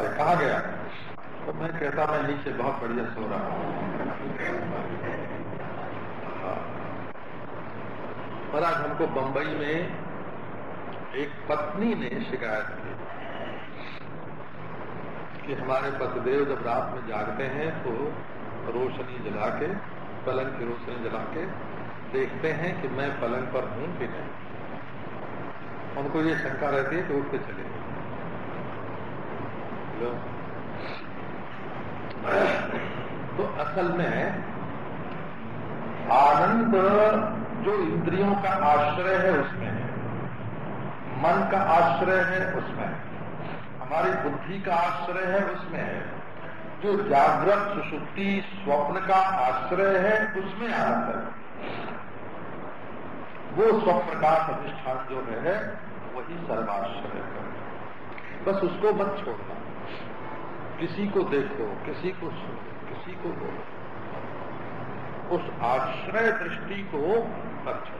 अरे कहा गया। तो मैं कहता, मैं नीचे बहुत बढ़िया सो रहा हूँ। पर आज हमको बंबई में एक पत्नी ने शिकायत की कि हमारे पतिदेव जब रात में जागते हैं तो रोशनी जला के, पलंग की रोशनी जला के देखते हैं कि मैं पलंग पर हूँ कि नहीं। उनको ये शंका रहती है कि उठ के चले तो असल में आनंद जो इंद्रियों का आश्रय है उसमें है। मन का आश्रय है उसमें हमारी बुद्धि का आश्रय है उसमें है। जो जागृत सुसुप्ति स्वप्न का आश्रय है उसमें आनंद है। वो स्वप्न का अधिष्ठान जो है, वही सर्वाश्रय है। बस उसको मत छोड़ना। किसी को देखो, किसी को सुनो, किसी को बोलो। उस आश्रय दृष्टि को अच्छा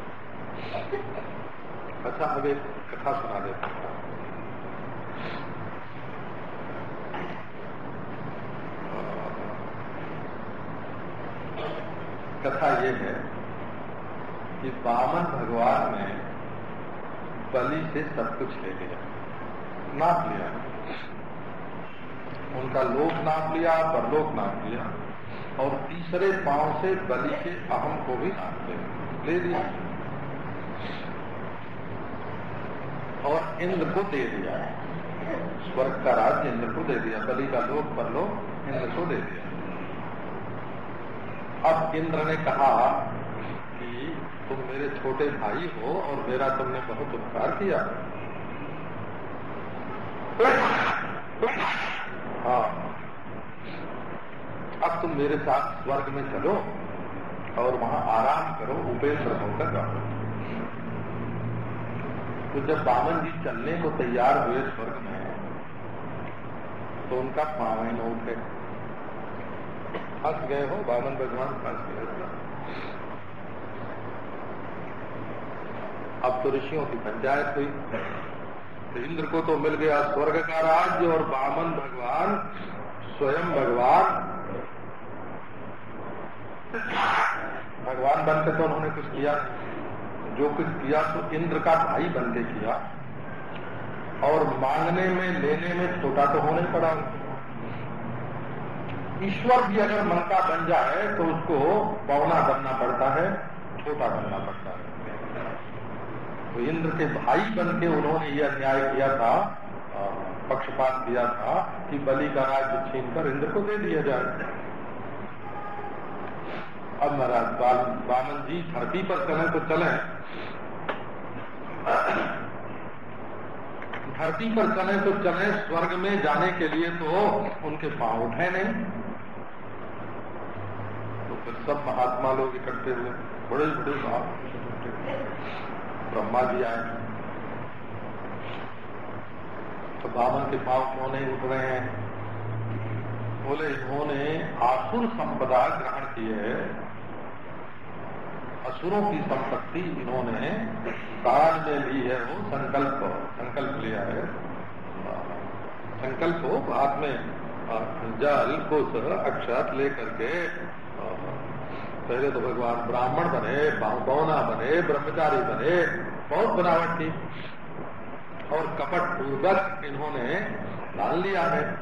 अच्छा अब एक कथा सुना देता कथा ये है कि बामन भगवान ने बलि से सब कुछ ले लिया। नाप लिया। उनका लोक नाप लिया परलोक नाप लिया, और तीसरे पाँव से बलि के अहम को भी नाप लिया ले दिया और इंद्र को दे दिया। स्वर्ग का राज्य इंद्र को दे दिया, बलि का लोक, परलोक इंद्र को दे दिया। अब इंद्र ने कहा कि तुम मेरे छोटे भाई हो और मेरा तुमने बहुत उपकार किया। हाँ। अब तुम मेरे साथ स्वर्ग में चलो और वहाँ आराम करो, उपेंद्र होकर रहो तो जब बामन जी चलने को तैयार हुए स्वर्ग में तो उनका पावे न उठे फंस गए हो, बामन भगवान फंस गए अब तो ऋषियों की पंचायत हुई। तो इंद्र को तो मिल गया स्वर्ग का राज्य और बामन भगवान, स्वयं भगवान। भगवान बनकर तो उन्होंने कुछ किया। जो कुछ किया तो इंद्र का भाई बन के किया। और मांगने में, लेने में छोटा तो होने पड़ा ईश्वर भी अगर मन का बन जाए तो उसको पौना बनना पड़ता है, छोटा बनना पड़ता है। तो इंद्र के भाई बन के उन्होंने यह अन्याय किया था पक्षपात किया था कि बलि का राज्य छीन कर इंद्र को दे दिया जाए। अब महाराज बामन जी धरती पर चले तो चले। धरती पर चले तो चले, स्वर्ग में जाने के लिए तो उनके पाँव उठे नहीं। तो फिर सब महात्मा लोग इकट्ठे हुए बड़े बड़े महात्मा ब्रह्मा जी आए। तो बामन के पाँव क्यों नहीं उठ रहे हैं? बोले, इन्होंने आसुर संपदा ग्रहण की है। असुरों की संपत्ति इन्होंने कान में ली है, वो संकल्प संकल्प लिया है। संकल्प हो हाथ में जल कुछ अक्षत लेकर के पहले तो भगवान ब्राह्मण बने बौना बने, ब्रह्मचारी बने, बहुत बनावट थी। और कपट पूर्वक इन्होंने डाल लिया है।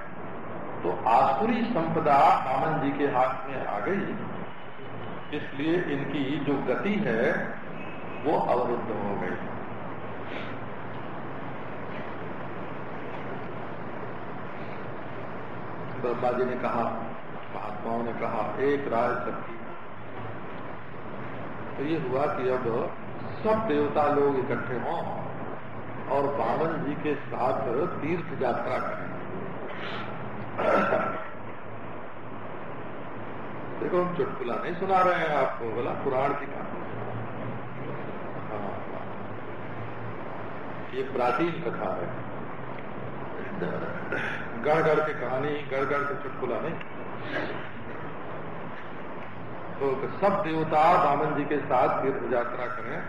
तो आसुरी संपदा आमन जी के हाथ में आ गई। इसलिए इनकी जो गति है, वो अवरुद्ध हो गई। ब्रह्मा जी ने कहा, महात्माओं ने कहा, एक राय सबकी तो ये हुआ कि अब सब देवता लोग इकट्ठे हों और बावन जी के साथ तीर्थ यात्रा करें। देखो, हम चुटकुला नहीं सुना रहे हैं आपको, बोला पुराण की कहानी हाँ। ये प्राचीन कथा है। गढ़ गढ़ की कहानी, गढ़ गढ़ के चुटकुला नहीं। तो सब देवता बामन जी के साथ तीर्थ यात्रा करें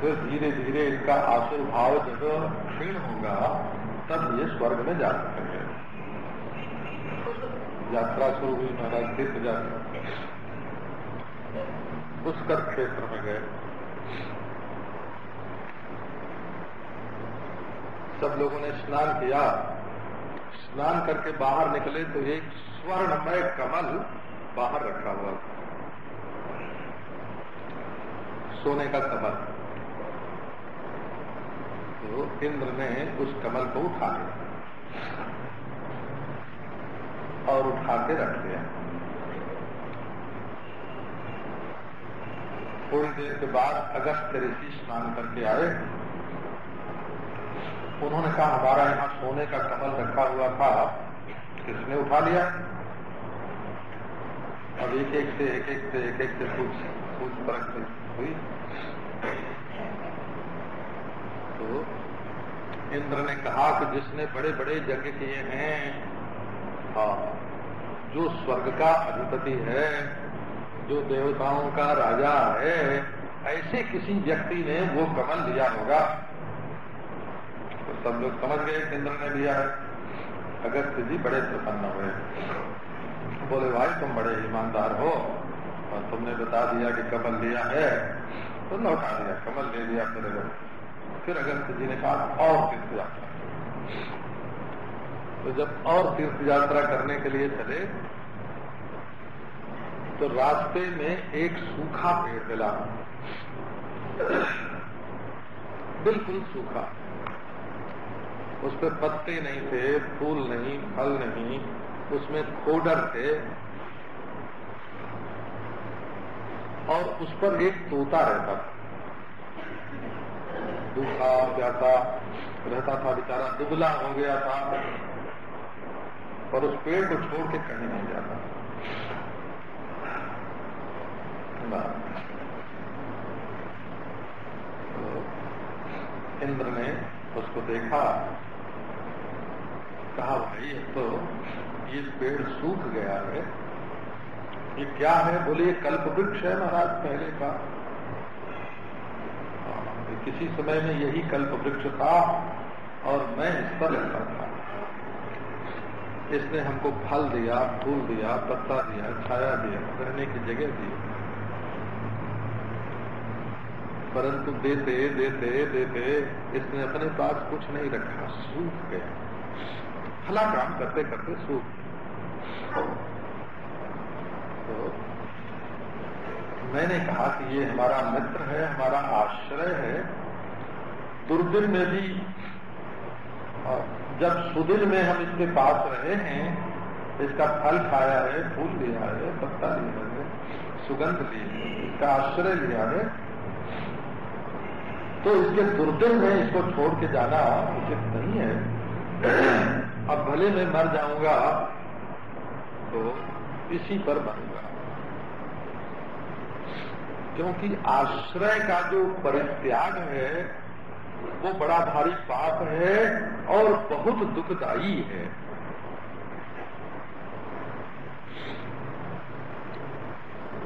फिर धीरे धीरे इनका आसुर भाव जब क्षीण होगा, तब ये स्वर्ग में जा सकेंगे यात्रा शुरू हुई महाराज तीर्थ यात्रा पुष्कर क्षेत्र में गए। सब लोगों ने स्नान किया। स्नान करके बाहर निकले तो एक स्वर्णमय कमल बाहर रखा हुआ। था सोने का कमल। तो इंद्र ने उस कमल को उठा लिया और उठा के रख लिया थोड़ी देर के बाद अगस्त ऋषि स्नान करके आए। उन्होंने कहा, हमारा यहाँ सोने का कमल रखा हुआ था। किसने उठा लिया? अब एक एक से, एक एक से, एक एक से पूछ पूछ परख हुई। तो इंद्र ने कहा कि जिसने बड़े बड़े यज्ञ किए हैं हाँ जो स्वर्ग का अधिपति है, जो देवताओं का राजा है, ऐसे किसी व्यक्ति ने वो कमल लिया होगा। तो सब लोग समझ गए इंद्र ने लिया है। अगस्त जी बड़े प्रसन्न हुए, बोले, भाई, तुम बड़े ईमानदार हो और तुमने बता दिया कि कमल लिया है तो लौटा दिया कमल ले लिया फिर फिर अगस्त जी ने कहा, और तीर्थ यात्रा तो जब और तीर्थ यात्रा करने के लिए चले तो रास्ते में एक सूखा पेड़ मिला। बिल्कुल सूखा। उस पर पत्ते नहीं थे, फूल नहीं, फल नहीं, उसमें खोडर थे। और उस पर एक तोता रहता था। दूसरा प्यासा रहता था बेचारा, दुबला हो गया था। और उस पेड़ को छोड़ के कहीं नहीं जाता। तो इंद्र ने उसको देखा। कहा भाई तो ये पेड़ सूख गया है, ये क्या है? बोले, ये कल्प वृक्ष है महाराज, पहले का। किसी समय में यही कल्प वृक्ष था और मैं इस पर रहता था। इसने हमको फल दिया, फूल दिया, पत्ता दिया, छाया दिया, रहने की जगह दी। परंतु देते देते देते, इसने अपने पास कुछ नहीं रखा, सूख गया। भला काम करते करते सूख। तो मैंने कहा कि ये हमारा मित्र है, हमारा आश्रय है। दुर्दिन में भी जब सुदिन में हम इसके पास रहे हैं, इसका फल खाया है, फूल लिया है, पत्ता लिया है, सुगंध ली है, इसका आश्रय लिया है तो इसके दुर्दिन में इसको छोड़ के जाना उचित नहीं है। अब भले मैं मर जाऊँगा तो इसी पर बनूँगा क्योंकि आश्रय का जो परित्याग है, वो बड़ा भारी पाप है और बहुत दुखदायी है।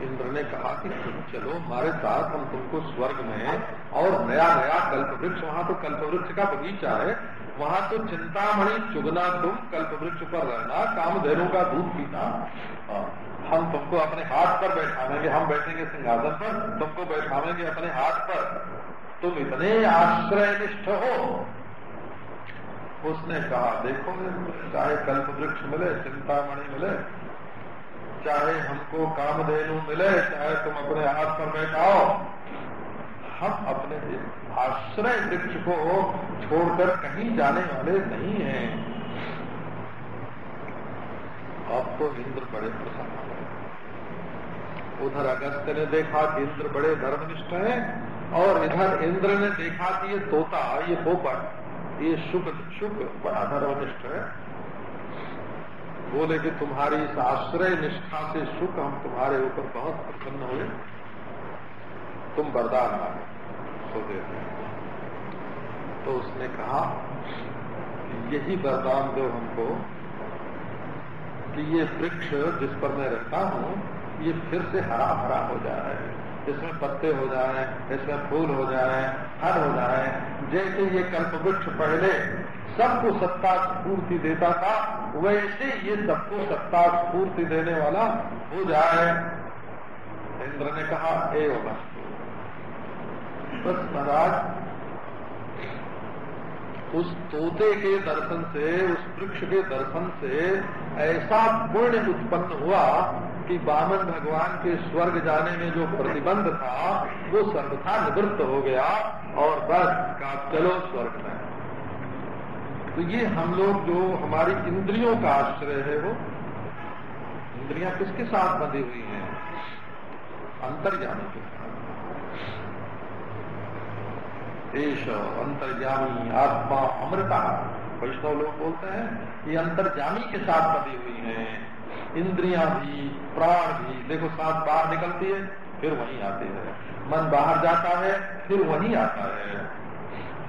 इंद्र ने कहा कि तुम चलो, हमारे साथ हम तुमको स्वर्ग में और नया नया कल्प वृक्ष वहाँ तो कल्प वृक्ष का बगीचा है वहाँ तो चिंतामणि चुगना तुम कल्प वृक्ष पर रहना कामधेनु का दूध पीना हम तुमको अपने हाथ पर बैठावेंगे, हम बैठेंगे सिंहासन पर, तुमको बैठावेंगे अपने हाथ पर। तुम इतने आश्रय निष्ठ हो। उसने कहा, देखो, चाहे कल्प वृक्ष मिले, चिंतामणि मिले, चाहे हमको कामधेनु मिले, चाहे तुम अपने हाथ पर बैठाओ, हम अपने आश्रय वृक्ष को छोड़कर कहीं जाने वाले नहीं हैं। अब तो इंद्र बड़े प्रसन्न उधर अगस्त ने देखा कि इंद्र बड़े धर्मनिष्ठ हैं, और इधर इंद्र ने देखा कि ये तोता, ये पोपट ये शुभ शुभ बड़ा धर्मनिष्ठ है। बोले कि तुम्हारी इस आश्रय निष्ठा से सुख हम तुम्हारे ऊपर बहुत प्रसन्न हुए। तुम वरदान मांगे। सो देते तो उसने कहा कि यही वरदान दो हमको कि ये वृक्ष जिस पर मैं रहता हूँ, ये फिर से हरा भरा हो जाए। इसमें पत्ते हो जाए, इसमें फूल हो जाए हर हो जाए। जैसे ये कल्प वृक्ष पहले सबको सत्ता स्फूर्ति देता था, वैसे ये सबको सत्ता स्फूर्ति देने वाला हो जाए। इंद्र ने कहा, एवं। बस महाराज, उस तोते के दर्शन से, उस वृक्ष के दर्शन से ऐसा पुण्य उत्पन्न हुआ कि बामन भगवान के स्वर्ग जाने में जो प्रतिबंध था, वो सर्वथा निवृत्त हो गया और बस का चलो स्वर्ग में। तो ये हम लोग जो हमारी इंद्रियों का आश्रय है वो, इंद्रियाँ किसके साथ बंधी हुई हैं? अंतर्यामी के साथ। देश अंतर्यामी आत्मा अमृता। वैष्णव लोग बोलते हैं ये अंतर्जामी के साथ बंधी हुई हैं। इंद्रियाँ भी, प्राण भी, देखो सांस बाहर निकलती है, फिर वहीं आती है। मन बाहर जाता है, फिर वहीं आता है।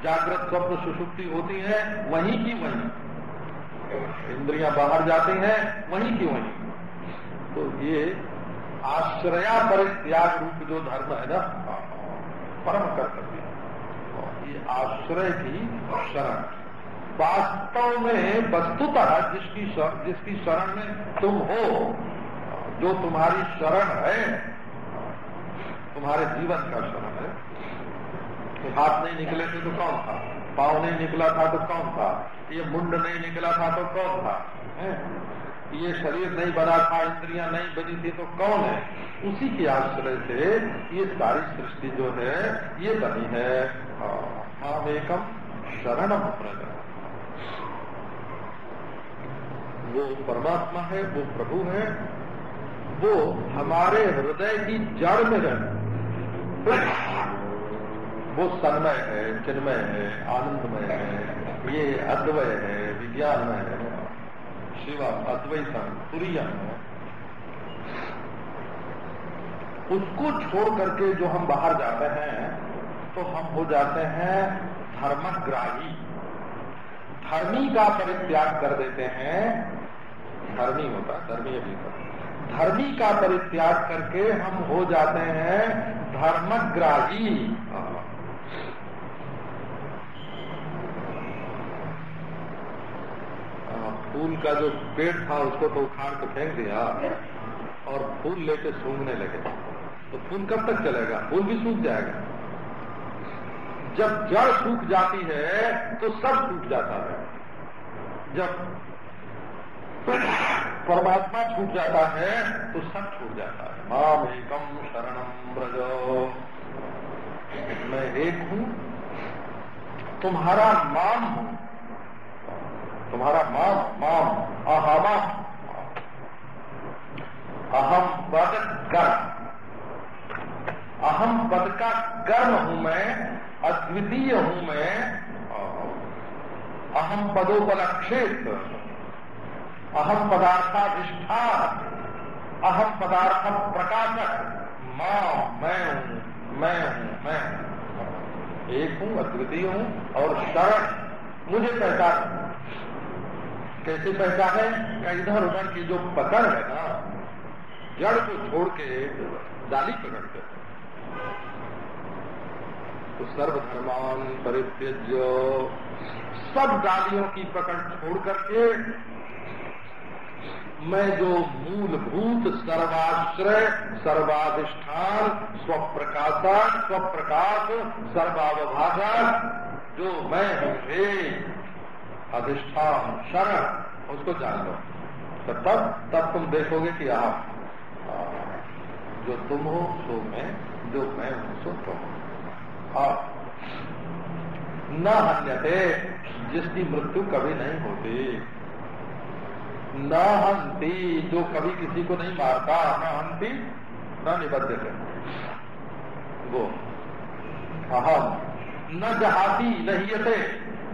जागृत स्वप्न सुषुप्ति होती है, वहीं की वहीं। इंद्रियाँ बाहर जाती हैं, वहीं की वहीं। तो ये आश्रया परित्याग रूप जो धर्म है ना परम कर्तव्य। ये आश्रय की शरण। वास्तव में वस्तुतः जिसकी शर, जिसकी शरण में तुम हो जो तुम्हारी शरण है तुम्हारे जीवन का शरण है तो हाथ नहीं निकले थे तो कौन था? पाँव नहीं निकला था तो कौन था? ये मुंड नहीं निकला था तो कौन था? है? ये शरीर नहीं बना था, इंद्रियाँ नहीं बनी थी तो कौन है? उसी के आश्रय से ये सारी सृष्टि जो है, ये बनी है। हम एकम शरण प्रजा। वो परमात्मा है, वो प्रभु है, वो हमारे हृदय की जड़ में रहना वो सन्मय है, चिन्मय है, आनंदमय है, ये अद्वय है, विज्ञानमय है। शिवा अद्वैतम तुरियम है। उसको छोड़ करके जो हम बाहर जाते हैं तो हम हो जाते हैं धर्मग्राही। धर्मी का परित्याग कर देते हैं। धर्मी होता धर्मी अभी होता धर्मी का परित्याग करके हम हो जाते हैं धर्मग्राही। फूल का जो पेड़ था उसको तो उखाड़ के फेंक दिया और फूल लेके सूंघने लगे। तो फूल कब तक चलेगा? फूल भी सूख जाएगा। जब जड़ सूख जाती है तो सब सूख जाता है। जब परमात्मा छूट जाता है तो सब छूट जाता है। माम एकम शरणम ब्रजो मैं एक हूँ, तुम्हारा माम हूँ। तुम्हारा माम माम अहम अहम पद कर्म। अहम पद का कर्म हूँ मैं, अद्वितीय हूँ मैं। अहम पदोपलक्षित अहम पदार्थाधिष्ठान अहम पदार्थ प्रकाशक। माँ मैं हूँ मैं हूँ, मैं एक हूँ, अद्वितीय हूँ और शरण। मुझे पहचान। कैसे पहचाने या इधर उधर की जो पकड़ है ना, जड़ को छोड़ के डाली पकड़ते तो सर्वधर्मान परित्यज्य, सब डालियों की पकड़ छोड़ करके मैं जो मूलभूत सर्वाश्रय, सर्वाधिष्ठान स्वप्रकाशन स्वप्रकाश सर्वावभाषण जो मैं हूँ अधिष्ठान, शरण, उसको जान लो। तो तब तब तुम देखोगे कि आप जो तुम हो, सो मैं, जो मैं हूँ, सो तुम आप न हन्यते, जिसकी मृत्यु कभी नहीं होती। न हंती, जो कभी किसी को नहीं मारता, न हंती, न निबद्ध वो, अहम, न जहाती नहीं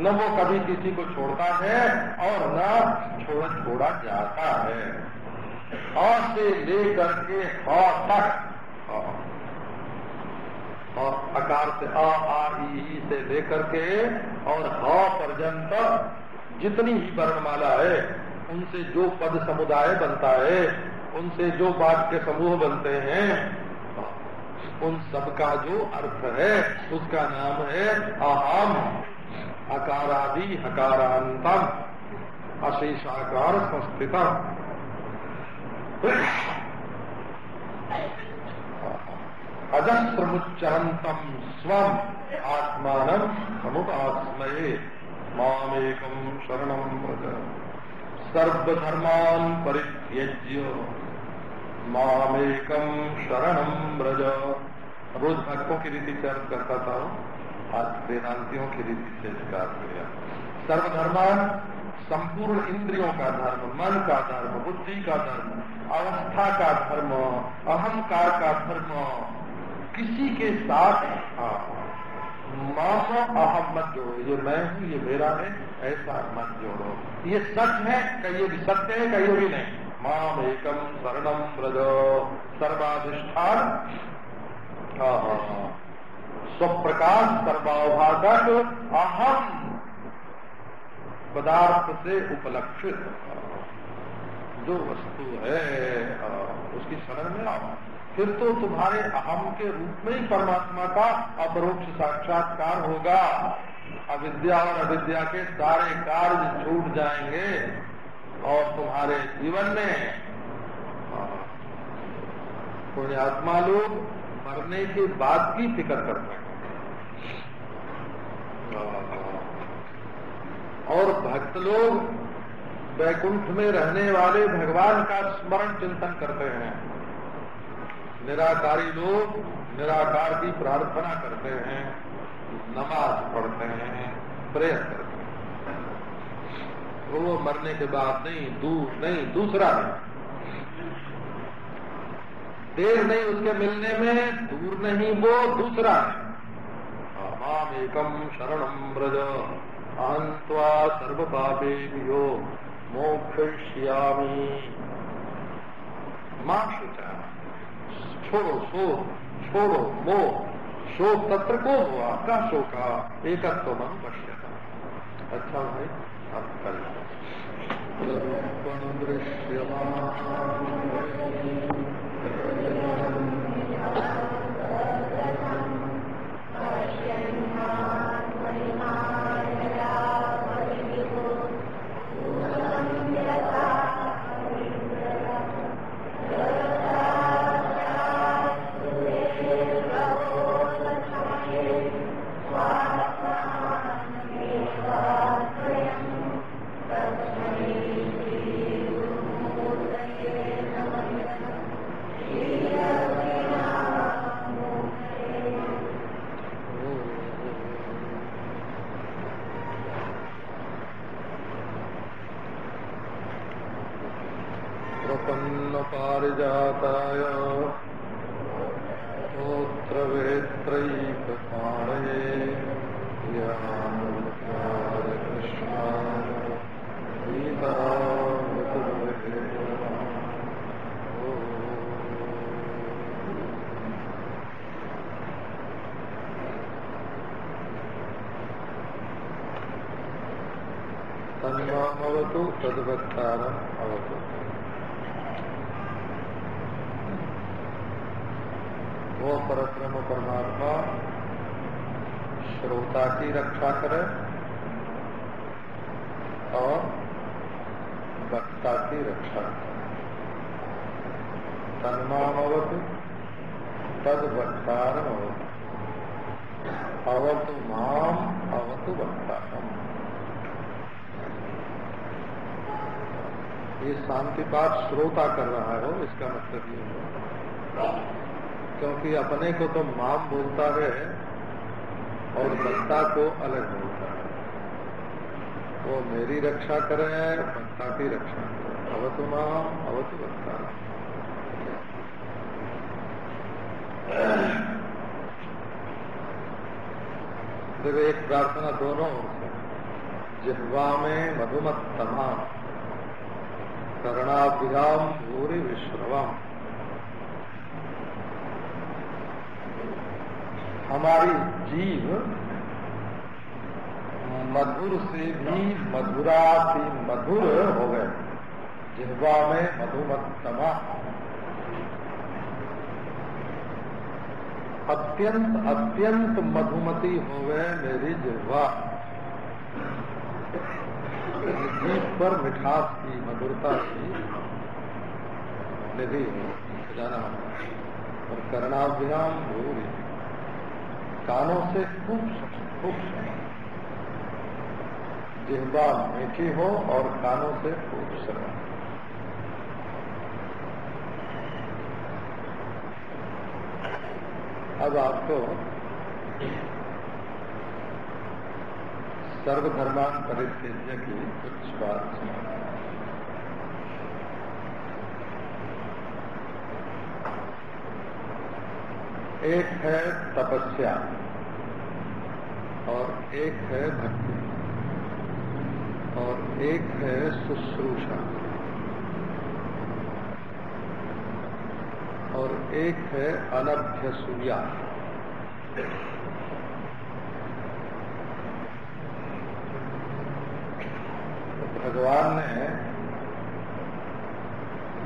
न वो कभी किसी को छोड़ता है और न छोड़ छोड़ा जाता है। अ से लेकर के तक। और अकार से अ आ, ई से लेकर के और ह पर्यंत जितनी ही वर्णमाला है, उनसे जो पद समुदाय बनता है, उनसे जो वाक्य समूह बनते हैं, उन सब का जो अर्थ है, उसका नाम है अहम। अकारादि हकारांतम। अशेषाकार संस्थित अजस्रमुच्चरतम स्वम आत्मान समुपास्मये। मामेकम शरणम व्रज। सर्वधर्मान परित्यज्य। मामेकम शरणम व्रज। रोज भक्तों की रीति से करता था वेदांतियों की रीति से विकास किया संपूर्ण इंद्रियों का धर्म, मन का धर्म, बुद्धि का धर्म, अवस्था का धर्म, अहंकार का धर्म, किसी के साथ मानो अहम मत जोड़ो। ये मैं हूँ, ये मेरा है, ऐसा मत जोड़ो। ये सच है, कहिए भी सत्य है, कहिए भी नहीं। माम एकम शरणम ब्रज सर्वाधिष्ठान। स्वप्रकाश सर्वाभागक अहम पदार्थ से उपलक्षित जो वस्तु है उसकी शरण में आओ। फिर तो तुम्हारे अहम के रूप में ही परमात्मा का अपरोक्ष साक्षात्कार होगा। अविद्या और अविद्या के सारे कार्य छूट जाएँगे और तुम्हारे जीवन में पुण्यात्मा लोग मरने के बाद की फ़िक्र करते हैं। और भक्त लोग वैकुंठ में रहने वाले भगवान का स्मरण चिंतन करते हैं। निराकारी लोग निराकार की प्रार्थना करते हैं, नमाज़ पढ़ते हैं, प्रेयर करते हैं। तो वो मरने के बाद नहीं, दूर नहीं, दूसरा नहीं। देर नहीं उसके मिलने में, दूर नहीं वो दूसरा है। माम एकम शरणम ब्रज अहंत्वा सर्व पापे यो मोक्षयामी माँ शुचा छोड़ो, सो, छोड़ो मोह शोक तत्र को हुआ का शोका एकत्व मन पश्यता। अच्छा भाई अब कल दृश्य ये शांति पाठ श्रोता कर रहा है, इसका मतलब ये है। क्योंकि अपने को तो माम बोलता है और बक्ता को अलग बोलता है। वो मेरी रक्षा करे बक्ता की रक्षा करे। अवतु माम, अवतु देखो, एक प्रार्थना दोनों जिह्वा में मधुमत्तमा। करणाभ्याम भूरि विश्रवम। हमारी जीव मधुर से भी मधुरा से मधुर हो गए। जिहवा में मधुमत्तमा। अत्यंत अत्यंत मधुमती हो गए मेरी जिह्वा। जीप पर मिठास की, मधुरता की निधि जाना और करणाभ्याम भूरी कानों से खूब खूब जिह्वा मीठी हो और कानों से खूब श्रवण अब आपको सर्वधर्मान परिच्छेद की कुछ बात एक है तपस्या और एक है भक्ति और एक है शुश्रूषा और एक है अनभ्य सूर्या तो भगवान ने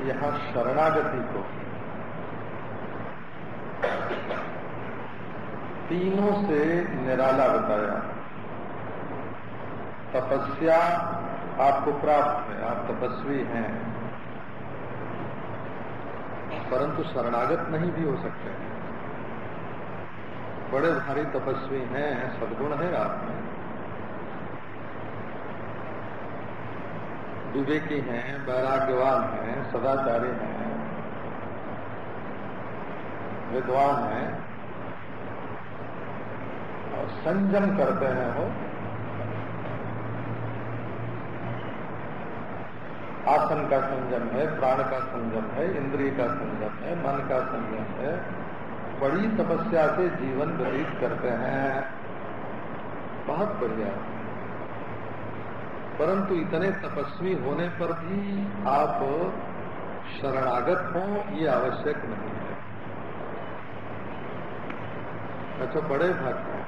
यहाँ शरणागति को। तीनों से निराला बताया। तपस्या आपको प्राप्त है, आप तपस्वी हैं। परंतु शरणागत नहीं भी हो सकते। बड़े भारी तपस्वी हैं, सदगुण है आप में। विवेकी हैं वैराग्यवान हैं, सदाचारी हैं, विद्वान हैं, और संयम करते हैं वो। आसन का संयम है, प्राण का संयम है, इंद्रिय का संयम है, मन का संयम है। बड़ी तपस्या से जीवन व्यतीत करते हैं। बहुत बढ़िया। परंतु इतने तपस्वी होने पर भी आप शरणागत हों, ये आवश्यक नहीं है। अच्छा बड़े भक्त हैं।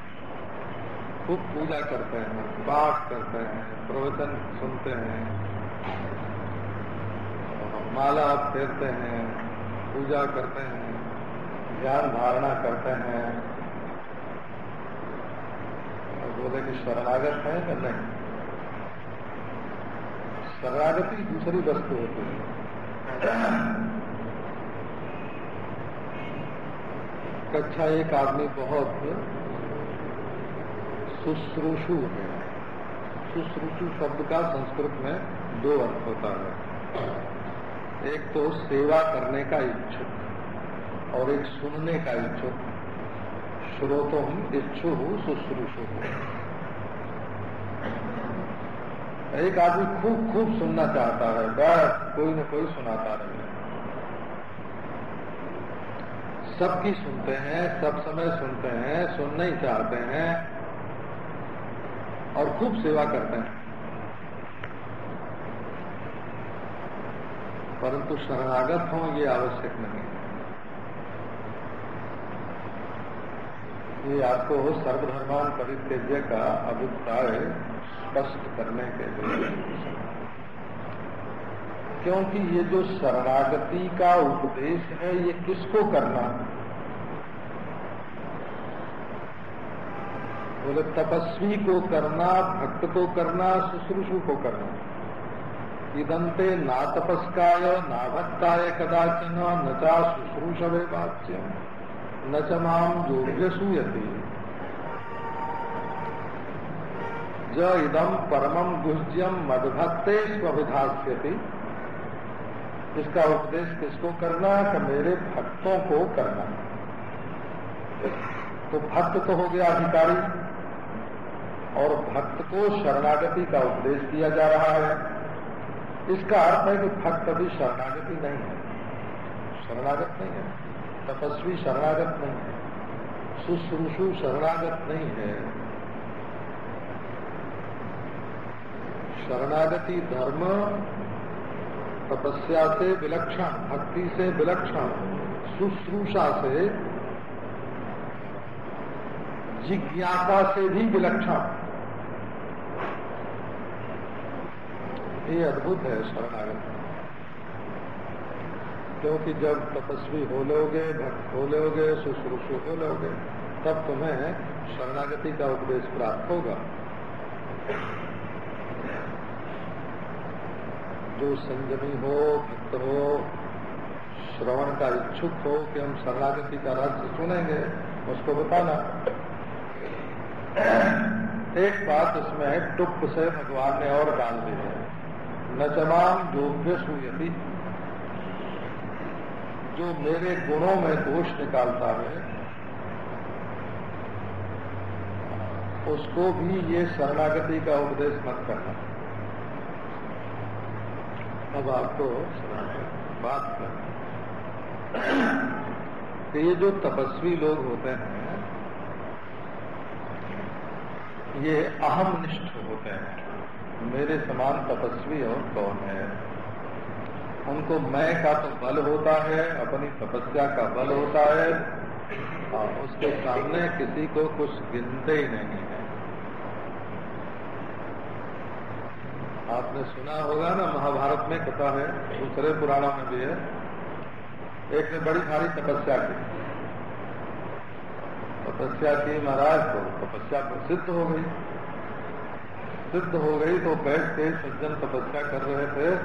खूब पूजा करते हैं पाठ करते हैं, प्रवचन सुनते हैं, माला फेरते हैं, पूजा करते हैं, ध्यान धारणा करते हैं। बोले कि शरणागत है या नहीं? शरणागति दूसरी वस्तु होती है। कक्षा एक आदमी बहुत शुश्रूषु है। शुश्रूषु शब्द का संस्कृत में दो अर्थ होता है। एक तो सेवा करने का इच्छुक और एक सुनने का इच्छुक। श्रोतो इच्छु शुश्रूषु। एक आदमी खूब खूब सुनना चाहता है, बस कोई न कोई सुनाता रहे। सबकी सुनते हैं, सब समय सुनते हैं, सुनना ही चाहते हैं और खूब सेवा करते हैं। परंतु शरणागत हों ये आवश्यक नहीं। ये आपको सर्वधर्मान परित्यज्य का अभिप्राय स्पष्ट करने के लिए। क्योंकि ये जो शरणागति का उपदेश है, ये किसको करना बोले, तपस्वी को करना, भक्त को करना, शुश्रूषु को करना। इदंते ना तपस्काय, ना भक्ताय कदाचन, न चा शुश्रूषवे वाच्यम। न च माम योग्य सूयती ज इदम परमम गुह्यम मदभक्ते स्वविधास्यति। इसका उपदेश किसको करना कि मेरे भक्तों को करना तो भक्त तो हो गया अधिकारी, और भक्त को शरणागति का उपदेश किया जा रहा है। इसका अर्थ है कि भक्त अभी शरणागति नहीं है। शरणागत नहीं है। तपस्वी शरणागत नहीं है। शुश्रूषु शरणागत नहीं है। शरणागति धर्म, तपस्या से विलक्षण, भक्ति से विलक्षण, शुश्रूषा से, जिज्ञासा से भी विलक्षण। ये अद्भुत है शरणागति। क्योंकि जब तपस्वी हो लोगे, भक्त हो लोगे, शुश्रूषु हो लोगे, तब तुम्हें शरणागति का उपदेश प्राप्त होगा। जो संयमी हो, भक्त हो, श्रवण का इच्छुक हो कि हम शरणागति का राज्य सुनेंगे, उसको बताना। एक बात इसमें है टुप से भगवान ने और डाल दी है। न तमाम योग्य सुयति जो मेरे गुणों में दोष निकालता है, उसको भी ये शरणागति का उपदेश मत करना। अब आपको बात कर ये जो तपस्वी लोग होते हैं, ये अहम निष्ठ होते हैं। मेरे समान तपस्वी और कौन है? उनको मैं का तो बल होता है, अपनी तपस्या का बल होता है। और उसके सामने किसी को कुछ गिनते ही नहीं है। आपने सुना होगा ना, महाभारत में कथा है, दूसरे पुराणों में भी है। एक ने बड़ी भारी तपस्या की। तपस्या की महाराज तो तपस्या सिद्ध हो गई। सिद्ध हो गई तो बैठ के सज्जन तपस्या कर रहे थे।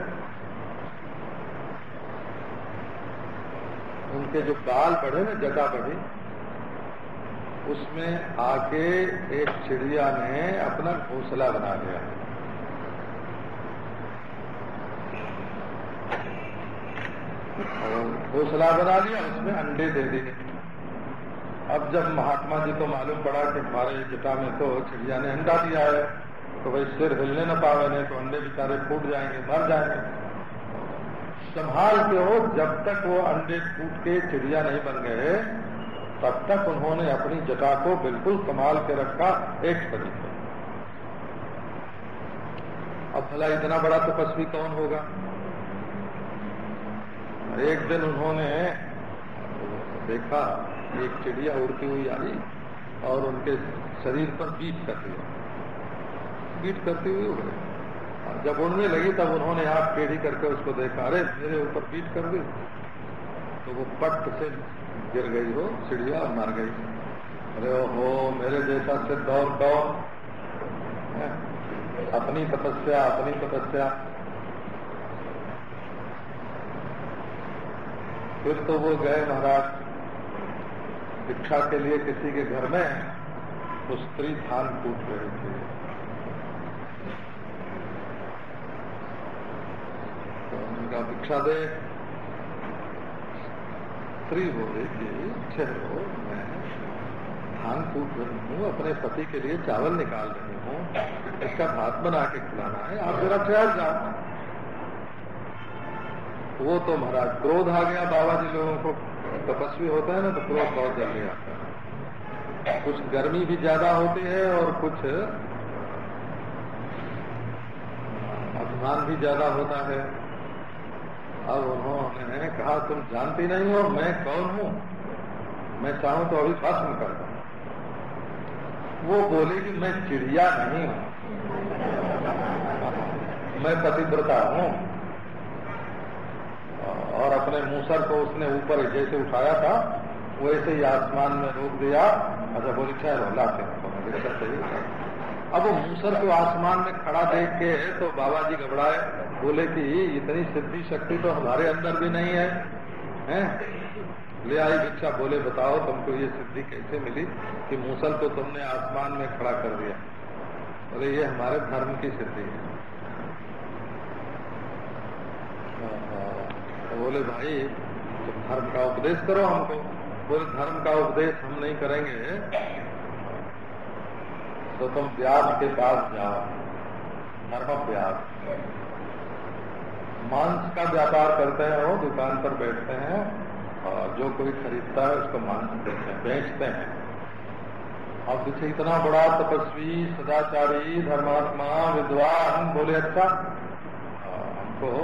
उनके जो बाल बढ़े ना, जटा बढ़ी, उसमें आके एक चिड़िया ने अपना घोंसला बना लिया। और घोंसला बना लिया उसमें अंडे दे दिए। अब जब महात्मा जी को मालूम पड़ा कि हमारे जटा में तो चिड़िया ने अंडा दिया है तो भाई सिर हिलने न पावे, नहीं तो अंडे बेचारे फूट जाएँगे, मर जाएँगे। संभाल के हो, जब तक वो अंडे फूट के चिड़िया नहीं बन गए, तब तक उन्होंने अपनी जटा को बिल्कुल संभाल के रखा एक तरीके अब भला इतना बड़ा तपस्वी कौन होगा? एक दिन उन्होंने देखा एक चिड़िया उड़ती हुई आई और उनके शरीर पर बीट कर दिया बीट करती हुई उड़ जब उड़ने लगी, तब उन्होंने आग टेढ़ी करके उसको देखा, अरे मेरे ऊपर बीट कर दी तो वो पट से गिर गई हो चिड़िया और मर गई। अरे हो मेरे जैसा सिद्ध और कौन? अपनी तपस्या अपनी तपस्या। फिर तो वो गए महाराज, भिक्षा के लिए किसी के घर में तो स्त्री धान कूट रहे थे। तो उनका भिक्षा दे। स्त्री बोली कि ठहरो मैं धान कूट रही हूँ, अपने पति के लिए चावल निकाल रही हूँ, इसका भात बना के खिलाना है, आप जरा ठहर जाओ। वो तो महाराज क्रोध आ गया बाबा जी लोगों को। तपस्वी होता है ना तो क्रोध बहुत जल्दी आता है। कुछ गर्मी भी ज़्यादा होती है और कुछ अभिमान भी ज़्यादा होता है। अब उन्होंने कहा, तुम जानती नहीं हो, मैं कौन हूँ? मैं चाहूँ तो अभी भस्म करता दूँ वो बोले कि, मैं चिड़िया नहीं हूँ। मैं पतिव्रता हूँ। और अपने मूसर को उसने ऊपर जैसे उठाया था, वैसे ही आसमान में रोक दिया। अच्छा बोली ठहरो लाते चाहिए अब वो मूसर को आसमान में खड़ा देख के तो बाबा जी घबराए। बोले कि, इतनी सिद्धि शक्ति तो हमारे अंदर भी नहीं है, हैं? ले आई भिक्षा, बोले, बताओ तुमको ये सिद्धि कैसे मिली कि मूसल को तुमने आसमान में खड़ा कर दिया? बोले ये हमारे धर्म की सिद्धि है। तो बोले, भाई तुम धर्म का उपदेश करो हमको, बोले, धर्म का उपदेश हम नहीं करेंगे तो तुम व्यास के पास जाओ, धर्म व्यास। मांस का व्यापार करते हैं वो, दुकान पर बैठते हैं, और जो कोई खरीदता है उसको मांस देते हैं, बेचते हैं। अब पीछे इतना बड़ा तपस्वी, सदाचारी, धर्मात्मा, विद्वान, बोले अच्छा हमको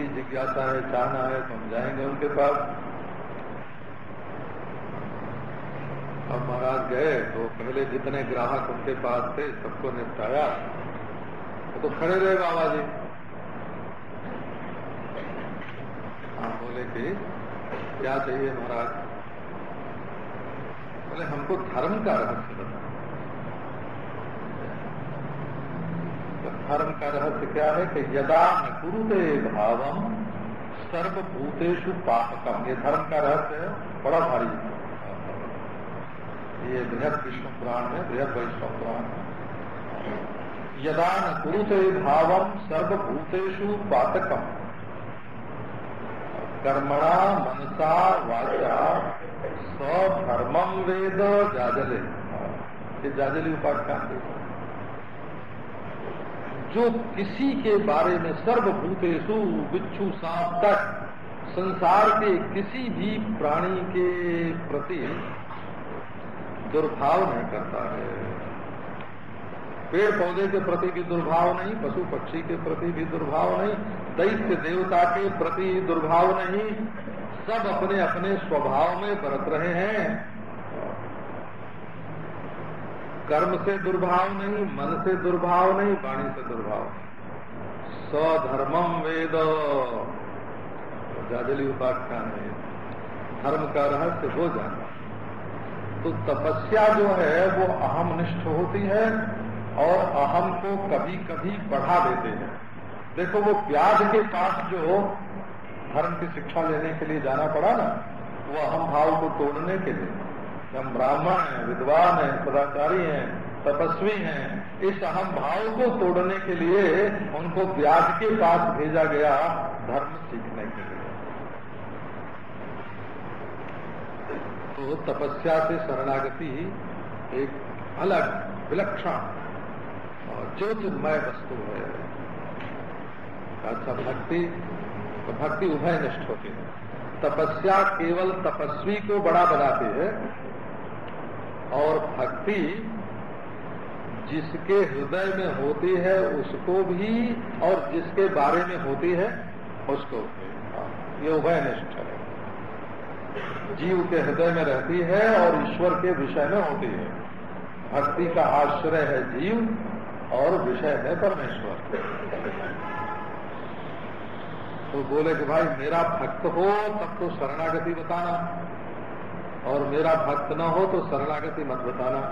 की जिज्ञासा है, चाहना है तो हम जाएँगे उनके पास। अब महाराज गए तो पहले जितने ग्राहक उनके पास थे, सबको निपटाया। तो खड़े रहे बाबा जी। हाँ बोले कि, क्या चाहिए महाराज? बोले, हमको धर्म का रहस्य बता धर्म का रहस्य क्या है कि यदा न कुरुते भावम सर्वभूतेषु पापकम ये धर्म का रहस्य है, बड़ा भारी। ये बृहद विष्णु पुराण में बृहद वैष्णव पुराण यदा न कुरुते भावम सर्वभूतेषु पातकम कर्मणा मनसा वाचा स्वधर्मम वेद जाजले। ये जाजली उपाख्यान जो किसी के बारे में सर्वभूतेषु बिच्छू सांप तक संसार के किसी भी प्राणी के प्रति दुर्भाव नहीं करता है। पेड़ पौधे के प्रति भी दुर्भाव नहीं पशु पक्षी के प्रति भी दुर्भाव नहीं, दैत्य देवता के प्रति दुर्भाव नहीं, सब अपने अपने स्वभाव में बरत रहे हैं। कर्म से दुर्भाव नहीं, मन से दुर्भाव नहीं, वाणी से दुर्भाव। स्वधर्मम वेद। जाजली उपाख्यान है धर्म का रहस्य हो जाना। तो तपस्या जो है, वो अहम निष्ठ होती है और अहम को कभी कभी बढ़ा देते हैं। देखो, वो व्याज के पास जो धर्म की शिक्षा लेने के लिए जाना पड़ा ना, वो अहम भाव को तोड़ने के लिए। हम ब्राह्मण हैं, विद्वान हैं सदाचारी हैं, तपस्वी हैं, इस अहम भाव को तोड़ने के लिए उनको व्याज के पास भेजा गया धर्म सीखने के लिए। तो तपस्या से शरणागति एक अलग विलक्षण और ज्योतिर्मय वस्तु है। अच्छा भक्ति तो भक्ति उभय निष्ठ होती है। तपस्या केवल तपस्वी को बड़ा बनाती है और भक्ति जिसके हृदय में होती है, उसको भी और जिसके बारे में होती है, उसको भी। ये उभय निष्ठ है। जीव के हृदय में रहती है और ईश्वर के विषय में होती है। भक्ति का आश्रय है जीव और विषय है परमेश्वर। तो बोले कि भाई, मेरा भक्त हो, तब तो शरणागति बताना। और मेरा भक्त न हो तो शरणागति मत बताना।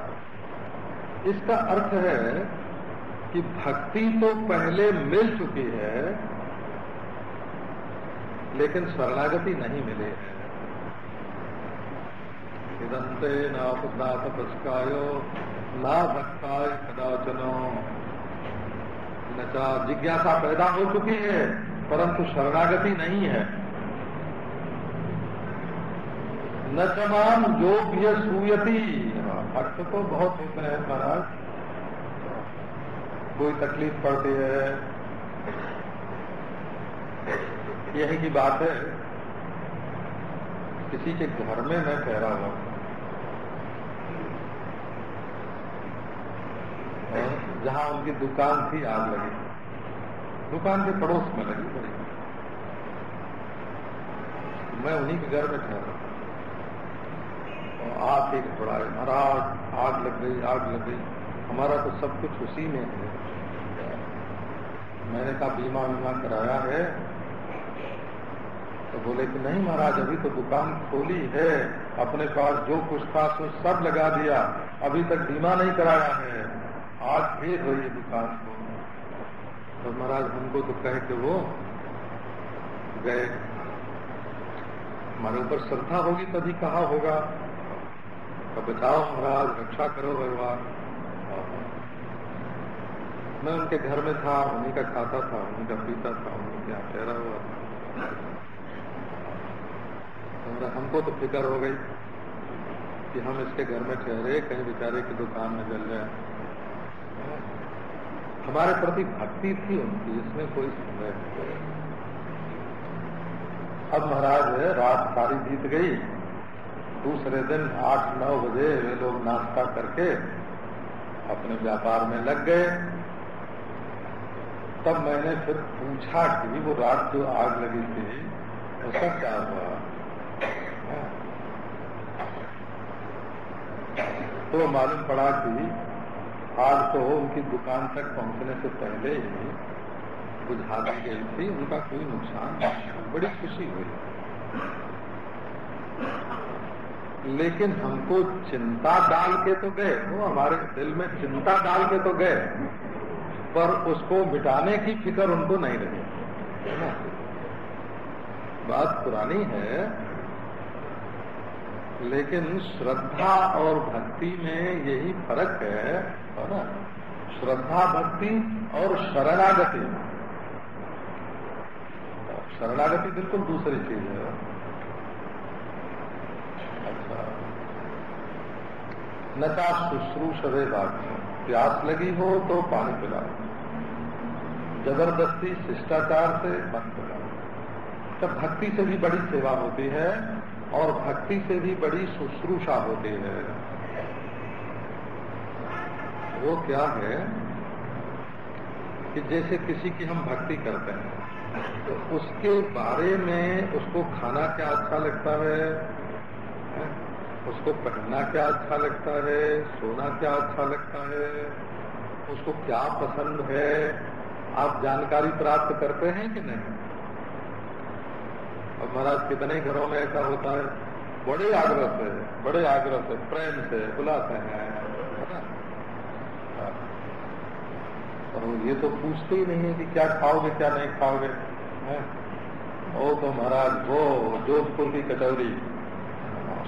इसका अर्थ है कि भक्ति तो पहले मिल चुकी है, लेकिन शरणागति नहीं मिली है। ना तपस्कायो ना भक्ताय कदाचनो नचा जिज्ञासा पैदा हो चुकी है, परंतु शरणागति नहीं है। न जो योग्य सूयति। भक्त तो बहुत होते हैं महाराज। कोई तकलीफ़ पड़ती है। यही की बात है। किसी के घर में मैं कह रहा हूँ। जहाँ उनकी दुकान थी, आग लगी। दुकान के पड़ोस में लगी बड़ी मैं उन्हीं के घर में ठहरा। आग एक बड़ा महाराज, आग लग गई, आग लग गई। हमारा तो सब कुछ उसी में है। मैंने कहा, बीमा बीमा कराया है। तो बोले कि नहीं महाराज, अभी तो दुकान खोली है। अपने पास जो कुछ था, सो सब लगा दिया। अभी तक बीमा नहीं कराया है। आज रही है दुकान को। तो महाराज, हमको तो कहे कि वो गए। हमारे ऊपर श्रद्धा होगी तभी कहा होगा। तो बचाओ महाराज, रक्षा करो भगवान। मैं उनके घर में था, उन्हीं का खाता था, उन्हीं का पीता था, उन्हीं के यहाँ ठहरा हुआ था। तो हमको तो फ़िक्र हो गई कि हम इसके घर में ठहरे, कहीं बेचारे की दुकान में जल जाए हमारे प्रति भक्ति थी उनकी, इसमें कोई संदेह नहीं। अब महाराज, रात सारी बीत गई। दूसरे दिन आठ नौ बजे वे लोग नाश्ता करके अपने व्यापार में लग गए। तब मैंने फिर पूछा कि वो रात जो आग लगी थी उसका क्या हुआ? तो मालूम पड़ा कि आज तो उनकी दुकान तक पहुँचने से पहले ही बुझा दी गई थी। उनका कोई नुकसान बड़ी खुशी हुई। लेकिन हमको चिंता डाल के तो गए। वो हमारे दिल में चिंता डाल के तो गए, पर उसको मिटाने की फ़िक्र उनको नहीं रही, है बात पुरानी है, लेकिन श्रद्धा और भक्ति में यही फ़र्क है है ना? श्रद्धा, भक्ति और शरणागति। शरणागति बिल्कुल दूसरी चीज़ है अच्छा नशा शुश्रूषवे वाक्य प्यास लगी हो तो पानी पिलाओ। ज़बरदस्ती शिष्टाचार से मत पिलाओ तब भक्ति से भी बड़ी सेवा होती है और भक्ति से भी बड़ी शुश्रूषा होती है, वो क्या है कि जैसे किसी की हम भक्ति करते हैं तो उसके बारे में उसको खाना क्या अच्छा लगता है? उसको पहनना क्या अच्छा लगता है, सोना क्या अच्छा लगता है, उसको क्या पसंद है, आप जानकारी प्राप्त करते हैं कि नहीं? अब महाराज, कितने घरों में ऐसा होता है, बड़े आग्रह से, बड़े आग्रह से, प्रेम से बुलाते हैं और ये तो पूछते ही नहीं है कि क्या खाओगे, क्या नहीं खाओगे ओ तो महाराज, वो जोधपुर की कचौरी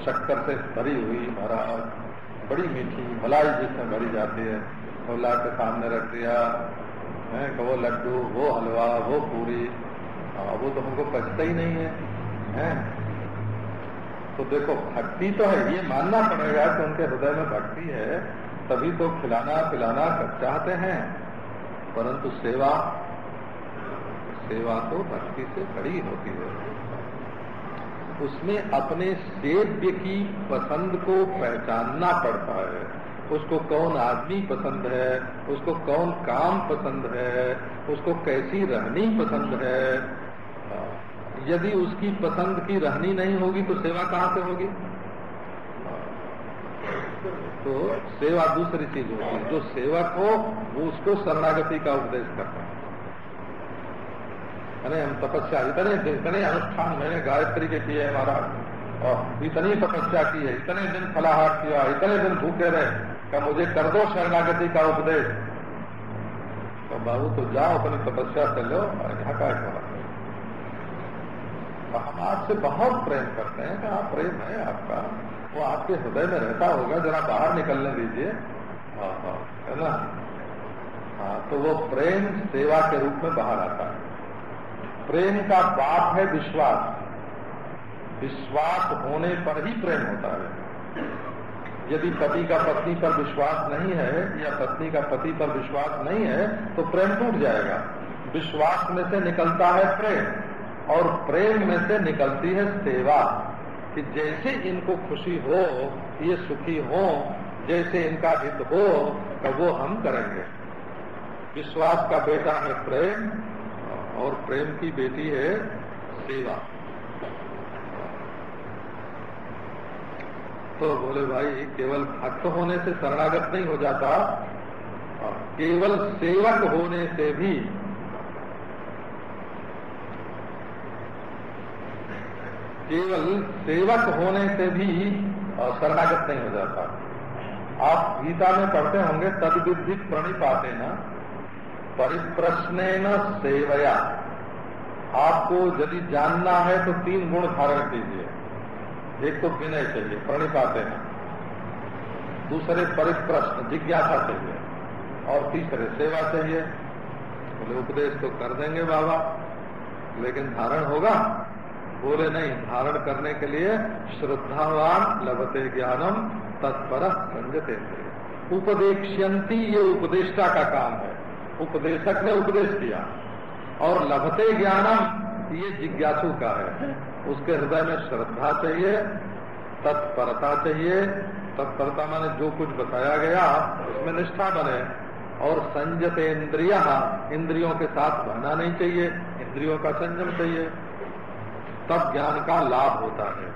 शक्कर से भरी हुई महाराज। बड़ी मीठी मलाई जिसमें भरी जाती है। तो ला के सामने रख दिया। है वो लड्डू वो हलवा वो पूरी। वो तो हमको पचता ही नहीं है, है? तो देखो भक्ति तो है ये मानना पड़ेगा कि उनके हृदय में भक्ति है तभी तो खिलाना पिलाना चाहते हैं। परंतु सेवा सेवा तो भक्ति से बड़ी होती है। उसमें अपने सेव्य की पसंद को पहचानना पड़ता है। उसको कौन आदमी पसंद है? उसको कौन काम पसंद है? उसको कैसी रहनी पसंद है? यदि उसकी पसंद की रहनी नहीं होगी तो सेवा कहाँ से होगी? तो सेवा दूसरी चीज़ होती है। जो सेवक हो, वो उसको शरणागति का उपदेश करता है। अरे हम तपस्या, इतने इतने अनुष्ठान मैंने गायत्री के किए है महाराज। और इतनी तपस्या की है, इतने दिन फलाहार किया, इतने दिन भूखे रहे, क्या मुझे कर दो शरणागति का उपदेश? तो बाबू तो जाओ अपनी तपस्या से लो, और यहाँ का तो हम आपसे बहुत प्रेम करते हैं कहा प्रेम है आपका? वो आपके हृदय में रहता होगा, जरा बाहर निकलने दीजिए। हाँ हाँ है ना? हाँ तो वो प्रेम सेवा के रूप में बाहर आता है। प्रेम का बाप है विश्वास। विश्वास होने पर ही प्रेम होता है। यदि पति का पत्नी पर विश्वास नहीं है या पत्नी का पति पर विश्वास नहीं है तो प्रेम टूट जाएगा। विश्वास में से निकलता है प्रेम, और प्रेम में से निकलती है सेवा। कि जैसे इनको खुशी हो, ये सुखी हो, जैसे इनका हित हो तो वो हम करेंगे। विश्वास का बेटा है प्रेम और प्रेम की बेटी है सेवा तो बोले, भाई, केवल भक्त होने से शरणागत नहीं हो जाता केवल सेवक होने से भी केवल सेवक होने से भी शरणागत नहीं हो जाता। आप गीता में पढ़ते होंगे तद विधि प्रणिपाते न परिप्रश्न न सेवया। आपको यदि जानना है तो तीन गुण धारण कीजिए। एक तो विनय चाहिए प्रणिपाते हैं दूसरे परिप्रश्न, जिज्ञासा चाहिए। और तीसरे सेवा चाहिए। बोले, उपदेश तो कर देंगे बाबा। लेकिन धारण होगा? बोले, नहीं, धारण करने के लिए श्रद्धावान लभते ज्ञानम तत्पर संजते उपदेक्षयंती ये उपदेष्टा का काम है। उपदेशक ने उपदेश दिया। और लभते ज्ञानम, ये जिज्ञासु का है। उसके हृदय में श्रद्धा चाहिए, तत्परता चाहिए। तत्परता माने जो कुछ बताया गया, उसमें निष्ठा बने। और संजत इंद्रिया इंद्रियों के साथ बहना नहीं चाहिए, इंद्रियों का संयम चाहिए। तब ज्ञान का लाभ होता है।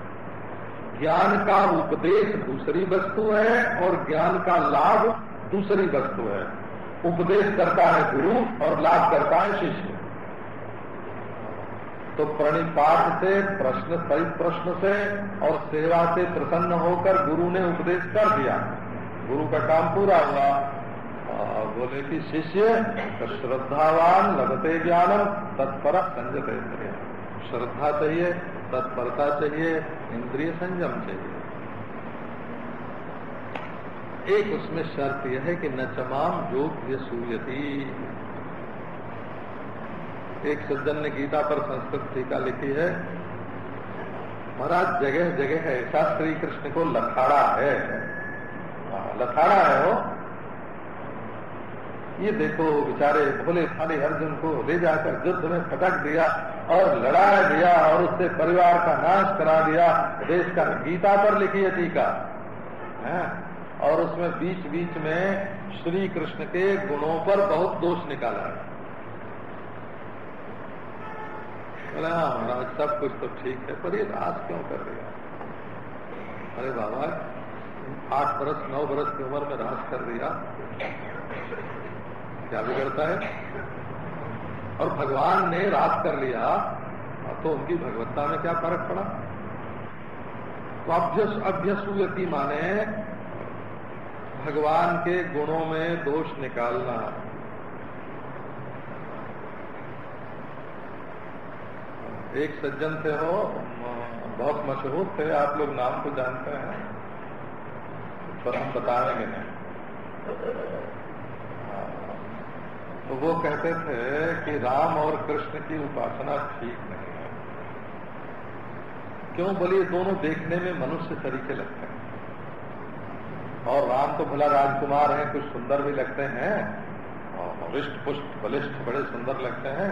ज्ञान का उपदेश दूसरी वस्तु है, और ज्ञान का लाभ दूसरी वस्तु है। उपदेश करता है गुरु और लाभ करता है शिष्य। तो प्रणिपाठ से, प्रश्न, सही प्रश्न से और सेवा से प्रसन्न होकर गुरु ने उपदेश कर दिया। गुरु का काम पूरा हुआ। बोले कि शिष्य, श्रद्धावान लगते ज्ञानम, तत्पर संजत इंद्रिय श्रद्धा चाहिए, तत्परता चाहिए, इंद्रिय संयम चाहिए। एक उसमें शर्त यह है कि न चमाम योग्य सूयती। एक सज्जन ने गीता पर संस्कृत टीका लिखी है महाराज जगह जगह है ऐसा श्री कृष्ण को लखाड़ा है। हाँ, लखाड़ा है वो। ये देखो बेचारे भोले भाले अर्जुन को ले जाकर युद्ध में फटक दिया और लड़ा दिया और उससे परिवार का नाश करा दिया। देश का गीता पर लिखी है टीका। है हाँ, और उसमें बीच बीच में श्री कृष्ण के गुणों पर बहुत दोष निकाला है। बोले हाँ महाराज, सब कुछ तो ठीक है, पर ये राज क्यों कर दिया अरे बाबा, आठ बरस, नौ बरस की उम्र में राज कर दिया। क्या बिगड़ता है? और भगवान ने राज कर लिया तो उनकी भगवत्ता में क्या फ़र्क पड़ा? तो अभ्यस, अभ्यसूयती माने भगवान के गुणों में दोष निकालना। एक सज्जन थे हो बहुत मशहूर थे, आप लोग नाम को जानते हैं। पर हम बताएँगे नहीं। तो वो कहते थे कि राम और कृष्ण की उपासना ठीक नहीं है। क्यों? बोलिए, दोनों देखने में मनुष्य तरीके लगते हैं। और राम तो भला राजकुमार हैं कुछ सुंदर भी लगते हैं। हृष्ट पुष्ट बलिष्ठ बड़े सुंदर लगते हैं।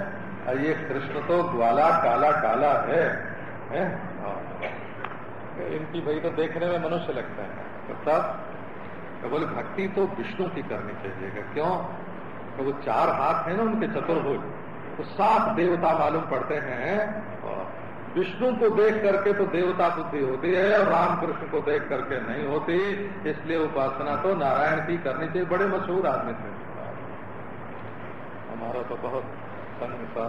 और ये कृष्ण तो ग्वाला काला काला है, है? इनकी भाई तो देखने में मनुष्य लगते हैं। तो बोले भक्ति तो विष्णु की करनी चाहिए। क्यों? तो वो चार हाथ है ना उनके चतुर्भुज तो सात देवता मालूम पड़ते हैं। विष्णु को देख करके तो देवता बुद्धि होती है और रामकृष्ण को देख करके नहीं होती, इसलिए उपासना तो नारायण की करनी चाहिए। बड़े मशहूर आदमी थे। हमारा तो बहुत संग था।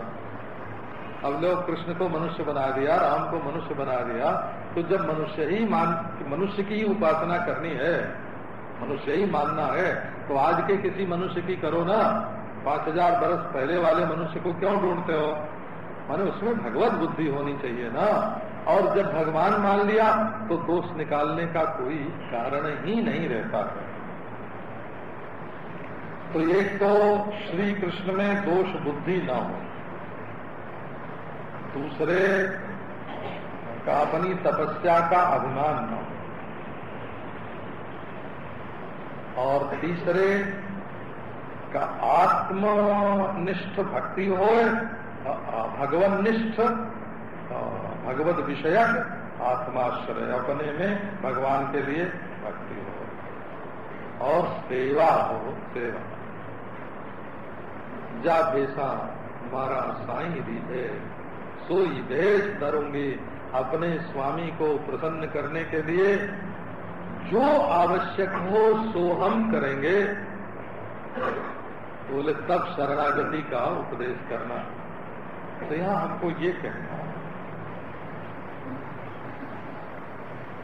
अब लोग कृष्ण को मनुष्य बना दिया, राम को मनुष्य बना दिया तो जब मनुष्य ही मान, मनुष्य की ही उपासना करनी है, मनुष्य ही मानना है तो आज के किसी मनुष्य की करो ना। पाँच हज़ार बरस पहले वाले मनुष्य को क्यों ढूंढते हो? माने उसमें भगवत बुद्धि होनी चाहिए ना। और जब भगवान मान लिया तो दोष निकालने का कोई कारण ही नहीं रहता है। तो एक तो श्री कृष्ण में दोष बुद्धि न हो। दूसरे का अपनी तपस्या का अभिमान न हो। और तीसरे का आत्मनिष्ठ भक्ति हो भगवान निष्ठ भगवत विषयक आत्माश्रय, अपने में भगवान के लिए भक्ति हो। और सेवा हो, सेवा। जा भेसा हमारा साई दी है सोई भेष धरूँगी अपने स्वामी को प्रसन्न करने के लिए। जो आवश्यक हो, सो हम करेंगे। बोले, तब शरणागति का उपदेश करना। तो यहाँ हमको ये कहना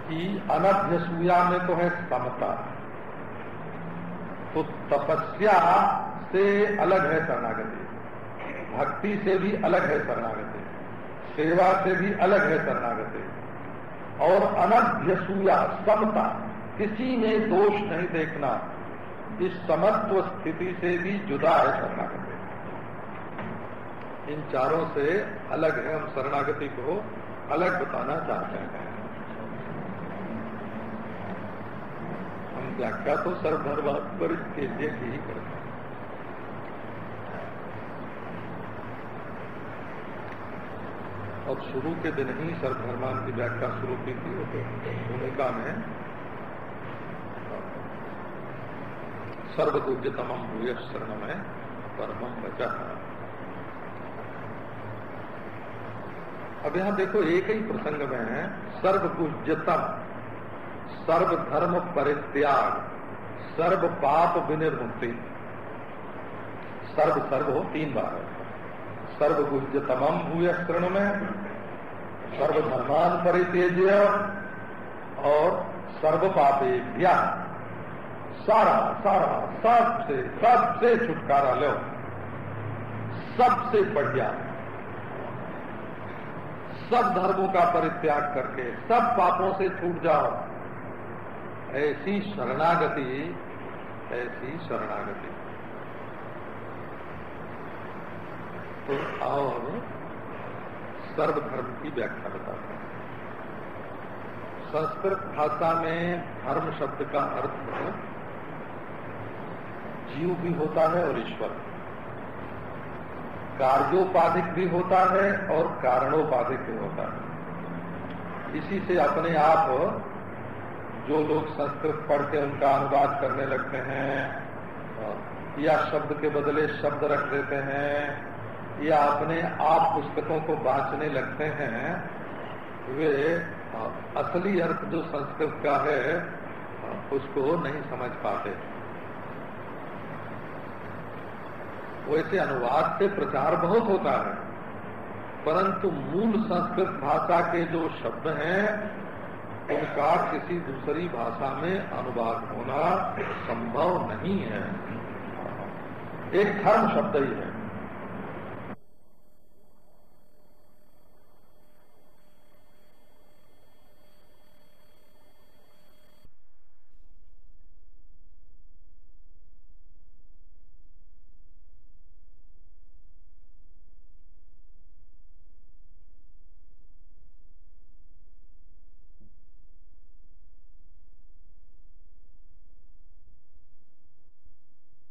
कि अनभ्यसूया में तो है समता। तो तपस्या से अलग है शरणागति। भक्ति से भी अलग है शरणागति। सेवा से भी अलग है शरणागति। और अनभ्यसूया समता, किसी में दोष नहीं देखना, इस समत्व स्थिति से भी जुदा है शरणागति। इन चारों से अलग है, हम शरणागति को अलग बताना चाहते हैं। हम व्याख्या तो सर्वधर्मात पर इसके लिए ही करते हैं। और शुरू के दिन ही सर्वधर्मान की व्याख्या शुरू की थी भूमिका में सर्वपूज्यतम भूय शरण में परम बचा अब यहाँ देखो, एक ही प्रसंग में सर्वपूज्यतम, सर्वधर्म परित्याग सर्व पाप विनिर्मुक्ति। सर्व सर्व हो, तीन बार है। सर्वगुज्यतम भूय शरण में, सर्वधर्मान परितेज्य और सर्व पापे सारा सारा, सबसे सबसे छुटकारा लो। सबसे बढ़िया। सब धर्मों का परित्याग करके सब पापों से छूट जाओ। ऐसी शरणागति ऐसी शरणागति। तो और सर्वधर्म की व्याख्या बताते हैं। संस्कृत भाषा में धर्म शब्द का अर्थ जीव भी होता है और ईश्वर। कार्योपाधिक भी होता है और कारणोपाधिक भी होता है। इसी से अपने आप जो लोग संस्कृत पढ़ के उनका अनुवाद करने लगते हैं, या शब्द के बदले शब्द रख देते हैं, या अपने आप पुस्तकों को बांचने लगते हैं, वे असली अर्थ जो संस्कृत का है, उसको नहीं समझ पाते। वैसे अनुवाद से प्रचार बहुत होता है। परंतु मूल संस्कृत भाषा के जो शब्द हैं, उनका किसी दूसरी भाषा में अनुवाद होना संभव नहीं है। एक धर्म शब्द ही है।